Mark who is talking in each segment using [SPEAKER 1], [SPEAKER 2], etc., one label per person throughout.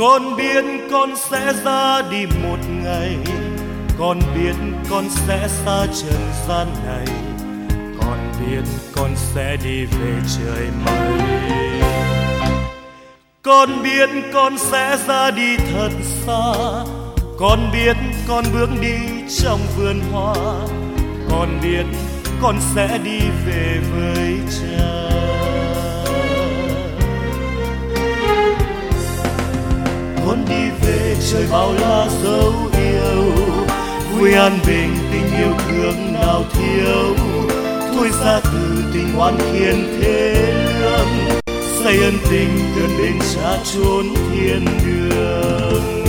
[SPEAKER 1] con biết con sẽ ra đi một ngày. Con biết con sẽ xa trần gian này. Con biết con sẽ đi về trời mây con biết con sẽ ra đi thật xa. Con biết con bước đi trong vườn hoa. Con biết con sẽ đi về với cha. Muốn đi về trời bao la dấu yêu. Vui an bình, tình yêu thương nào thiếu. Thôi ra từ tình oan khiên thế lương. Xây ân tình gần bên cha trốn thiên đường.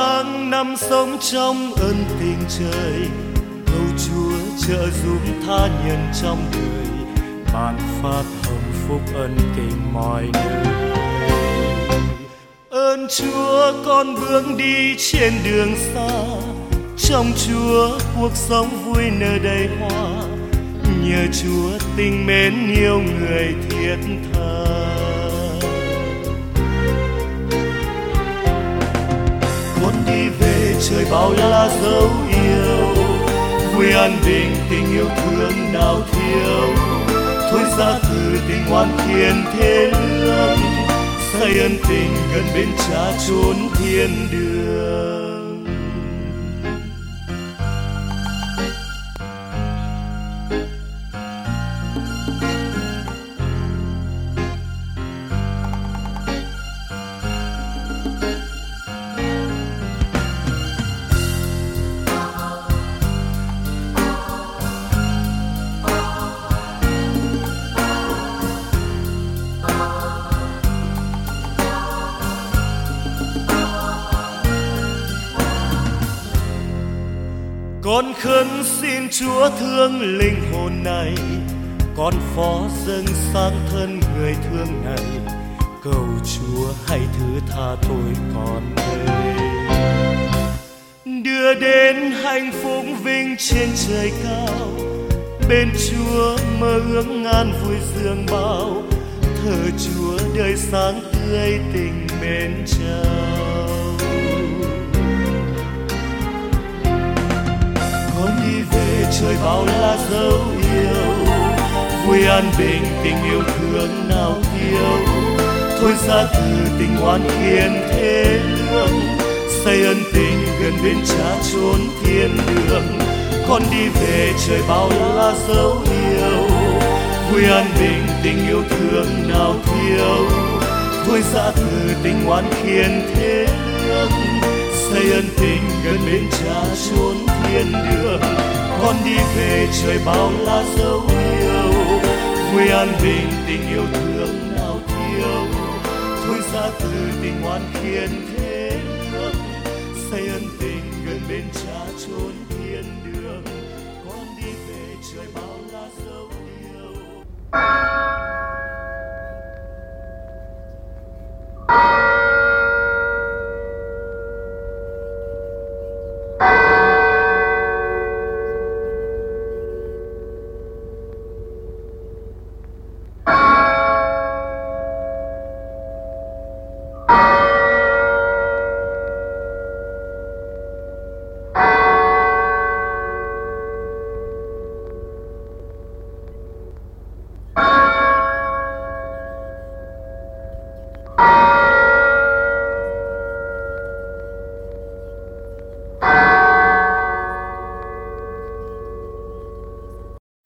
[SPEAKER 1] Tháng năm sống trong ơn tình trời, cầu chúa trợ giúp tha nhân trong đời. Ban phát hồng phúc ân tình mọi nơi ơn chúa, con bước đi trên đường xa. Trong chúa, cuộc sống vui nơi đầy hoa. Nhờ chúa tình mến yêu người thiết tha. Trời bao la dấu yêu. Vui an bình, tình yêu thương nào thiếu. Thôi ra từ tình ngoan thiên thế lương. Xây ân tình gần bên cha chốn thiên đường. Con khấn xin chúa thương linh hồn này. Con phó dâng sang thân người thương này. Cầu chúa hãy thứ tha tôi con đây. Đưa đến hạnh phúc vinh trên trời cao. Bên chúa mơ ước ngàn vui dương bao. Thờ chúa đời sáng tươi tình mến trời nào là la dấu yêu vui an bình, tình yêu thương nào thiếu? Thôi ra từ tình oan khiên thế lương xây ân tình gần bên cha chốn thiên đường. Con đi về, trời bao la dấu yêu vui an bình, tình yêu thương nào thiếu? Thôi ra từ tình oan khiên thế lương xây ân tình gần bên cha chốn thiên đường đi về trời bao la dấu yêu. Vui an bình, tình yêu thương nào thiếu. Thôi xa từ tình ngoan khiên thế lương xây ân tình gần bên cha chốn thiên đường. Con đi về trời bao la dấu yêu.